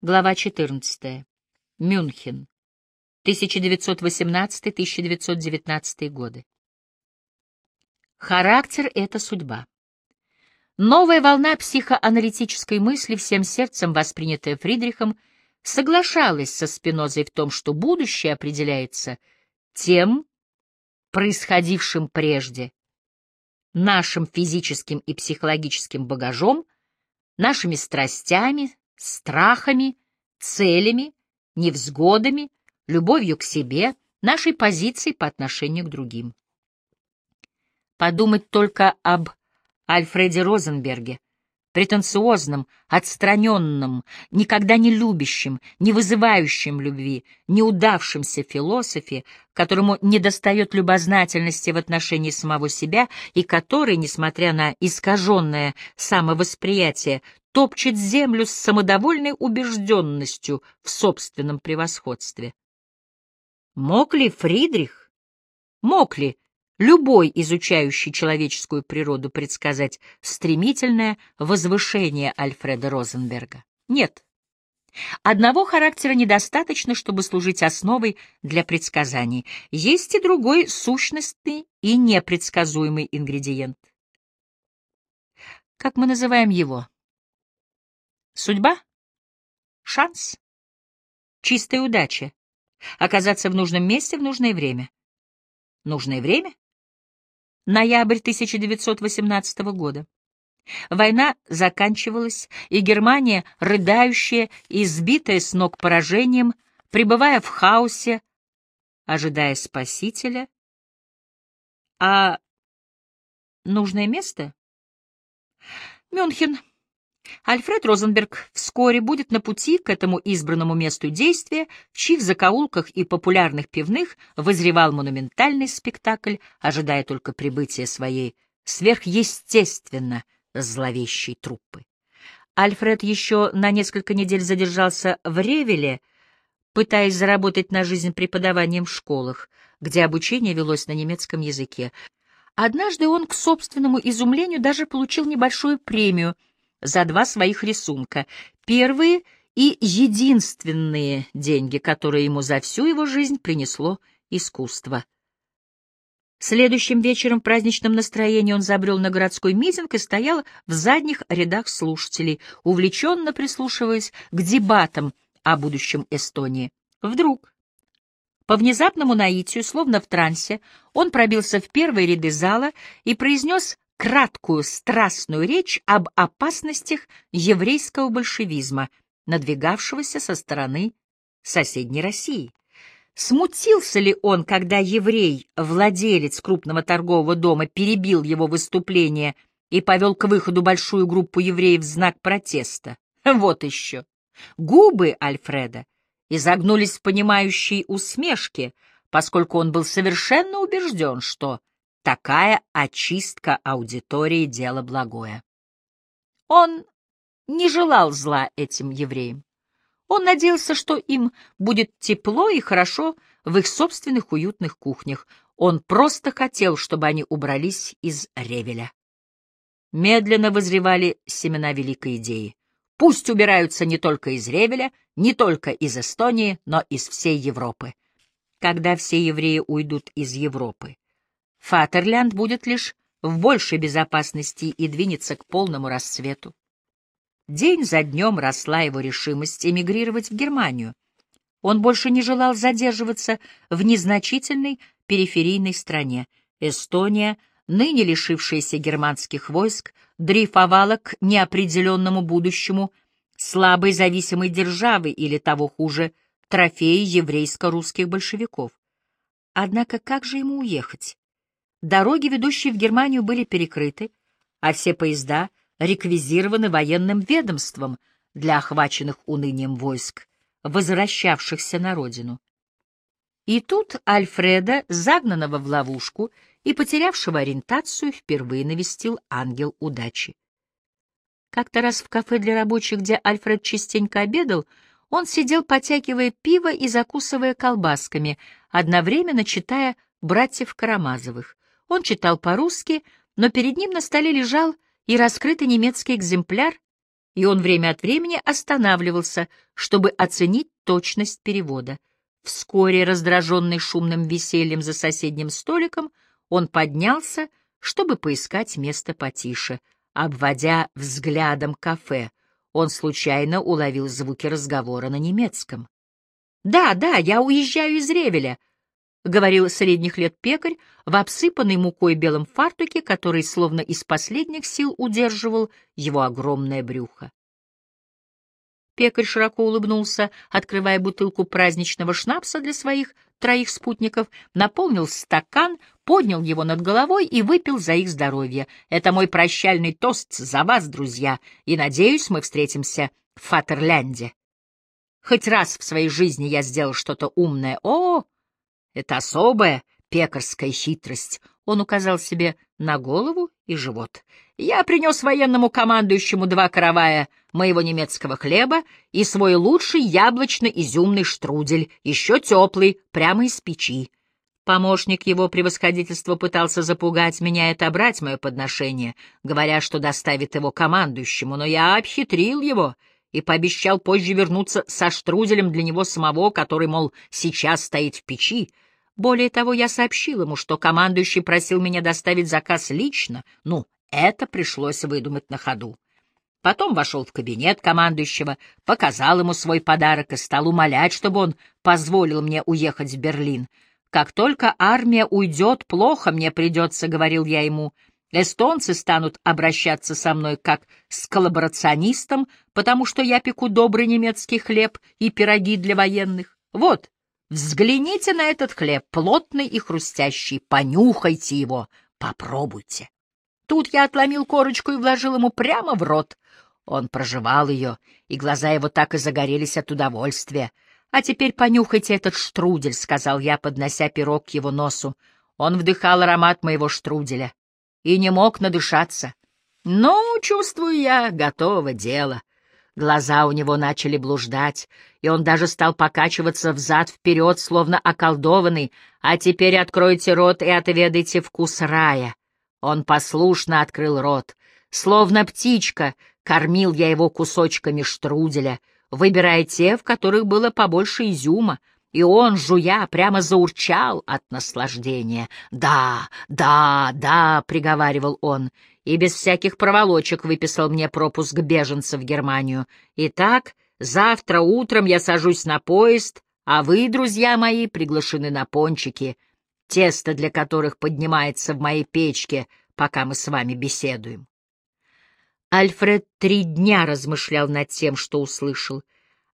Глава 14. Мюнхен. 1918-1919 годы. Характер — это судьба. Новая волна психоаналитической мысли, всем сердцем воспринятая Фридрихом, соглашалась со Спинозой в том, что будущее определяется тем, происходившим прежде, нашим физическим и психологическим багажом, нашими страстями, страхами, целями, невзгодами, любовью к себе, нашей позицией по отношению к другим. Подумать только об Альфреде Розенберге, претенциозном, отстраненном, никогда не любящем, не вызывающем любви, неудавшемся философе, которому недостает любознательности в отношении самого себя и который, несмотря на искаженное самовосприятие, топчет землю с самодовольной убежденностью в собственном превосходстве. Мог ли Фридрих, мог ли любой изучающий человеческую природу предсказать стремительное возвышение Альфреда Розенберга? Нет. Одного характера недостаточно, чтобы служить основой для предсказаний. Есть и другой сущностный и непредсказуемый ингредиент. Как мы называем его? Судьба? Шанс? Чистая удача? Оказаться в нужном месте в нужное время? Нужное время? Ноябрь 1918 года. Война заканчивалась, и Германия, рыдающая, избитая с ног поражением, пребывая в хаосе, ожидая спасителя. А нужное место? Мюнхен. Альфред Розенберг вскоре будет на пути к этому избранному месту действия, в чьих закоулках и популярных пивных возревал монументальный спектакль, ожидая только прибытия своей сверхъестественно зловещей труппы. Альфред еще на несколько недель задержался в Ревеле, пытаясь заработать на жизнь преподаванием в школах, где обучение велось на немецком языке. Однажды он, к собственному изумлению, даже получил небольшую премию — за два своих рисунка. Первые и единственные деньги, которые ему за всю его жизнь принесло искусство. Следующим вечером в праздничном настроении он забрел на городской митинг и стоял в задних рядах слушателей, увлеченно прислушиваясь к дебатам о будущем Эстонии. Вдруг, по внезапному наитию, словно в трансе, он пробился в первые ряды зала и произнес краткую страстную речь об опасностях еврейского большевизма, надвигавшегося со стороны соседней России. Смутился ли он, когда еврей, владелец крупного торгового дома, перебил его выступление и повел к выходу большую группу евреев в знак протеста? Вот еще. Губы Альфреда изогнулись в понимающей усмешке, поскольку он был совершенно убежден, что Такая очистка аудитории — дело благое. Он не желал зла этим евреям. Он надеялся, что им будет тепло и хорошо в их собственных уютных кухнях. Он просто хотел, чтобы они убрались из Ревеля. Медленно возревали семена великой идеи. Пусть убираются не только из Ревеля, не только из Эстонии, но из всей Европы. Когда все евреи уйдут из Европы, Фатерлянд будет лишь в большей безопасности и двинется к полному расцвету. День за днем росла его решимость эмигрировать в Германию. Он больше не желал задерживаться в незначительной периферийной стране. Эстония, ныне лишившаяся германских войск, дрейфовала к неопределенному будущему слабой зависимой державы или, того хуже, трофеи еврейско-русских большевиков. Однако как же ему уехать? Дороги, ведущие в Германию, были перекрыты, а все поезда реквизированы военным ведомством для охваченных унынием войск, возвращавшихся на родину. И тут Альфреда, загнанного в ловушку и потерявшего ориентацию, впервые навестил ангел удачи. Как-то раз в кафе для рабочих, где Альфред частенько обедал, он сидел, потягивая пиво и закусывая колбасками, одновременно читая «Братьев Карамазовых». Он читал по-русски, но перед ним на столе лежал и раскрытый немецкий экземпляр и он время от времени останавливался, чтобы оценить точность перевода. Вскоре, раздраженный шумным весельем за соседним столиком, он поднялся, чтобы поискать место потише. Обводя взглядом кафе, он случайно уловил звуки разговора на немецком. «Да, да, я уезжаю из Ревеля», — говорил средних лет пекарь в обсыпанной мукой белом фартуке, который словно из последних сил удерживал его огромное брюхо. Пекарь широко улыбнулся, открывая бутылку праздничного шнапса для своих троих спутников, наполнил стакан, поднял его над головой и выпил за их здоровье. Это мой прощальный тост за вас, друзья, и, надеюсь, мы встретимся в Фатерлянде. Хоть раз в своей жизни я сделал что-то умное. О, это особая пекарская хитрость. Он указал себе на голову и живот. Я принес военному командующему два каравая моего немецкого хлеба и свой лучший яблочно-изюмный штрудель, еще теплый, прямо из печи. Помощник его превосходительства пытался запугать меня и отобрать мое подношение, говоря, что доставит его командующему, но я обхитрил его и пообещал позже вернуться со штруделем для него самого, который, мол, сейчас стоит в печи. Более того, я сообщил ему, что командующий просил меня доставить заказ лично, ну, это пришлось выдумать на ходу. Потом вошел в кабинет командующего, показал ему свой подарок и стал умолять, чтобы он позволил мне уехать в Берлин. «Как только армия уйдет, плохо мне придется», — говорил я ему. «Эстонцы станут обращаться со мной как с коллаборационистом, потому что я пеку добрый немецкий хлеб и пироги для военных. Вот, взгляните на этот хлеб, плотный и хрустящий, понюхайте его, попробуйте». Тут я отломил корочку и вложил ему прямо в рот. Он прожевал ее, и глаза его так и загорелись от удовольствия. «А теперь понюхайте этот штрудель», — сказал я, поднося пирог к его носу. Он вдыхал аромат моего штруделя и не мог надышаться. «Ну, чувствую я, готово дело». Глаза у него начали блуждать, и он даже стал покачиваться взад-вперед, словно околдованный. «А теперь откройте рот и отведайте вкус рая». Он послушно открыл рот. Словно птичка, кормил я его кусочками штруделя, выбирая те, в которых было побольше изюма, и он, жуя, прямо заурчал от наслаждения. «Да, да, да», — приговаривал он, и без всяких проволочек выписал мне пропуск беженца в Германию. «Итак, завтра утром я сажусь на поезд, а вы, друзья мои, приглашены на пончики тесто для которых поднимается в моей печке, пока мы с вами беседуем. Альфред три дня размышлял над тем, что услышал,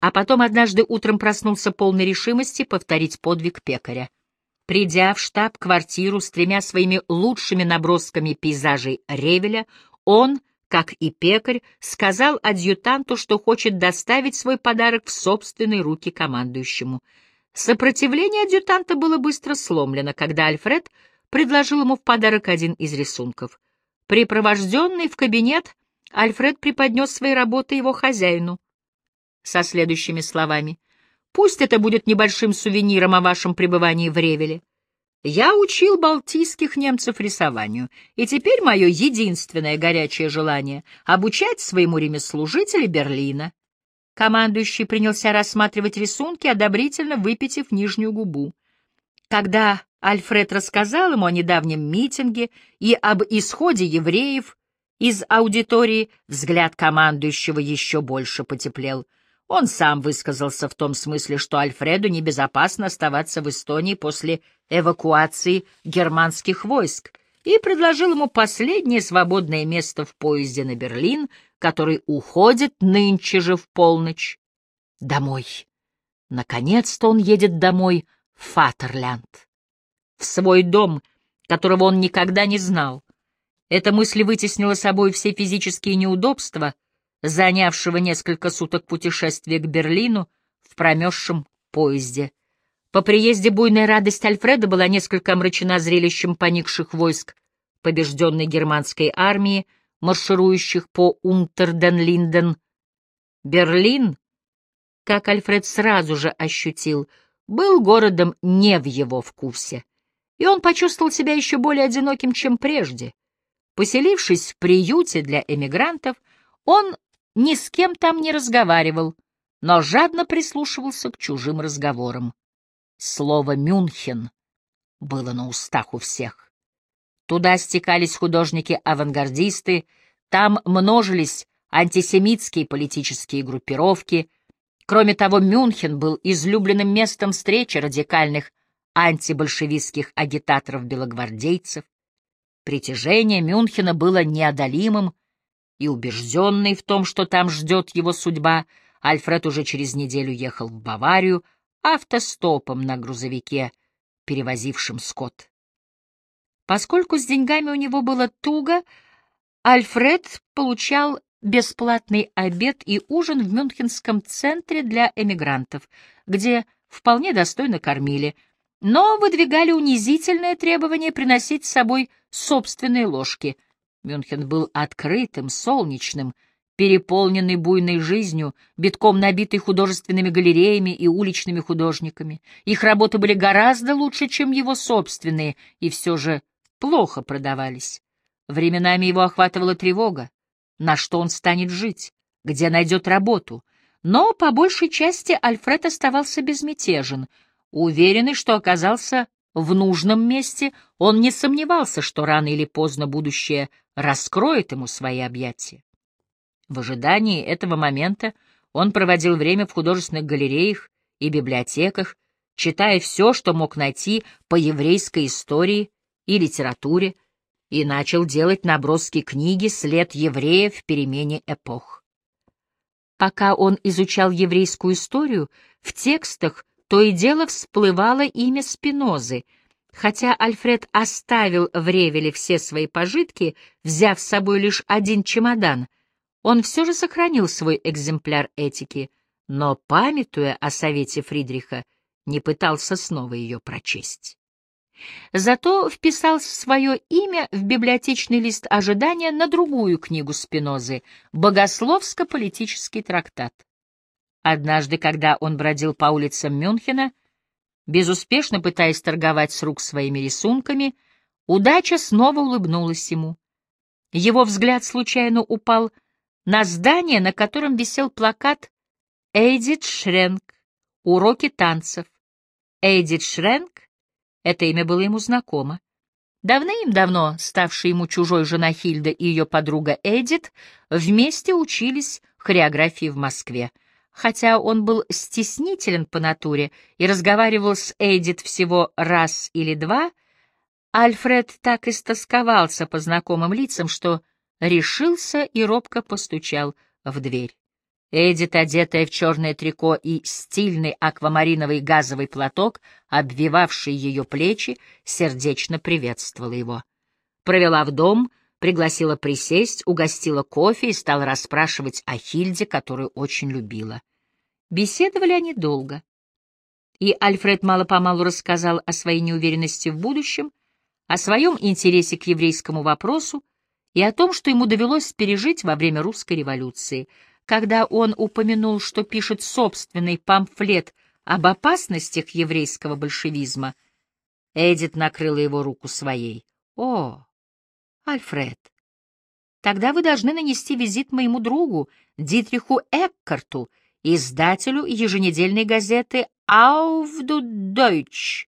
а потом однажды утром проснулся полной решимости повторить подвиг пекаря. Придя в штаб-квартиру с тремя своими лучшими набросками пейзажей Ревеля, он, как и пекарь, сказал адъютанту, что хочет доставить свой подарок в собственные руки командующему — Сопротивление адъютанта было быстро сломлено, когда Альфред предложил ему в подарок один из рисунков. Припровожденный в кабинет, Альфред преподнес свои работы его хозяину со следующими словами. «Пусть это будет небольшим сувениром о вашем пребывании в Ревеле. Я учил балтийских немцев рисованию, и теперь мое единственное горячее желание — обучать своему ремеслу жителей Берлина. Командующий принялся рассматривать рисунки, одобрительно выпитив нижнюю губу. Когда Альфред рассказал ему о недавнем митинге и об исходе евреев из аудитории, взгляд командующего еще больше потеплел. Он сам высказался в том смысле, что Альфреду небезопасно оставаться в Эстонии после эвакуации германских войск, и предложил ему последнее свободное место в поезде на Берлин — который уходит нынче же в полночь. Домой. Наконец-то он едет домой в Фатерлянд. В свой дом, которого он никогда не знал. Эта мысль вытеснила собой все физические неудобства, занявшего несколько суток путешествия к Берлину в промерзшем поезде. По приезде буйная радость Альфреда была несколько омрачена зрелищем поникших войск побежденной германской армии, марширующих по Унтерден-Линден. Берлин, как Альфред сразу же ощутил, был городом не в его вкусе, и он почувствовал себя еще более одиноким, чем прежде. Поселившись в приюте для эмигрантов, он ни с кем там не разговаривал, но жадно прислушивался к чужим разговорам. Слово «Мюнхен» было на устах у всех. Туда стекались художники-авангардисты, там множились антисемитские политические группировки. Кроме того, Мюнхен был излюбленным местом встречи радикальных антибольшевистских агитаторов-белогвардейцев. Притяжение Мюнхена было неодолимым, и убежденный в том, что там ждет его судьба, Альфред уже через неделю ехал в Баварию автостопом на грузовике, перевозившем скот. Поскольку с деньгами у него было туго, Альфред получал бесплатный обед и ужин в Мюнхенском центре для эмигрантов, где вполне достойно кормили, но выдвигали унизительное требование приносить с собой собственные ложки. Мюнхен был открытым, солнечным, переполненный буйной жизнью, битком набитый художественными галереями и уличными художниками. Их работы были гораздо лучше, чем его собственные, и все же плохо продавались. Временами его охватывала тревога. На что он станет жить? Где найдет работу? Но по большей части Альфред оставался безмятежен. Уверенный, что оказался в нужном месте, он не сомневался, что рано или поздно будущее раскроет ему свои объятия. В ожидании этого момента он проводил время в художественных галереях и библиотеках, читая все, что мог найти по еврейской истории и литературе, и начал делать наброски книги «След евреев в перемене эпох». Пока он изучал еврейскую историю, в текстах то и дело всплывало имя Спинозы, хотя Альфред оставил в Ревеле все свои пожитки, взяв с собой лишь один чемодан — он все же сохранил свой экземпляр этики, но, памятуя о совете Фридриха, не пытался снова ее прочесть. Зато вписал свое имя в библиотечный лист ожидания на другую книгу Спинозы «Богословско-политический трактат». Однажды, когда он бродил по улицам Мюнхена, безуспешно пытаясь торговать с рук своими рисунками, удача снова улыбнулась ему. Его взгляд случайно упал на здание, на котором висел плакат «Эйдит Шренк. Уроки танцев». Эйдит Шренк — это имя было ему знакомо. Давным-давно ставшая ему чужой жена Хильда и ее подруга Эдит вместе учились хореографии в Москве. Хотя он был стеснителен по натуре и разговаривал с Эдит всего раз или два, Альфред так истосковался по знакомым лицам, что решился и робко постучал в дверь. Эдит, одетая в черное трико и стильный аквамариновый газовый платок, обвивавший ее плечи, сердечно приветствовала его. Провела в дом, пригласила присесть, угостила кофе и стала расспрашивать о Хильде, которую очень любила. Беседовали они долго. И Альфред мало-помалу рассказал о своей неуверенности в будущем, о своем интересе к еврейскому вопросу, и о том, что ему довелось пережить во время русской революции, когда он упомянул, что пишет собственный памфлет об опасностях еврейского большевизма, Эдит накрыла его руку своей. «О, Альфред, тогда вы должны нанести визит моему другу, Дитриху Эккарту, издателю еженедельной газеты «Auf Deutsch»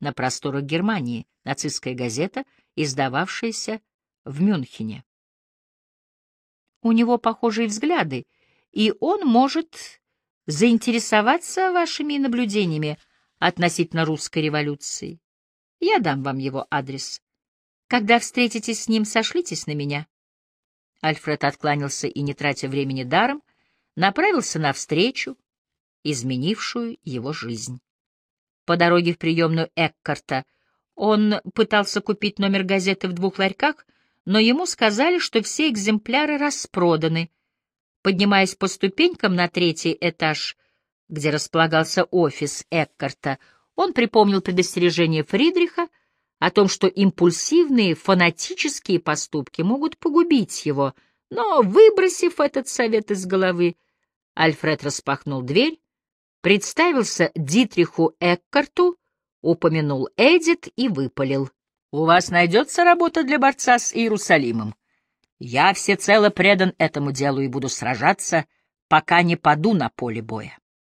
на просторах Германии, нацистская газета, издававшаяся в Мюнхене. У него похожие взгляды, и он может заинтересоваться вашими наблюдениями относительно русской революции. Я дам вам его адрес. Когда встретитесь с ним, сошлитесь на меня. Альфред откланялся и, не тратя времени даром, направился навстречу, изменившую его жизнь. По дороге в приемную Эккарта он пытался купить номер газеты в двух ларьках — но ему сказали, что все экземпляры распроданы. Поднимаясь по ступенькам на третий этаж, где располагался офис Эккарта, он припомнил предостережение Фридриха о том, что импульсивные, фанатические поступки могут погубить его, но, выбросив этот совет из головы, Альфред распахнул дверь, представился Дитриху Эккарту, упомянул Эдит и выпалил. У вас найдется работа для борца с Иерусалимом. Я всецело предан этому делу и буду сражаться, пока не паду на поле боя.